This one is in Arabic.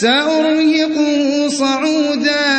سأرهقه صعودا.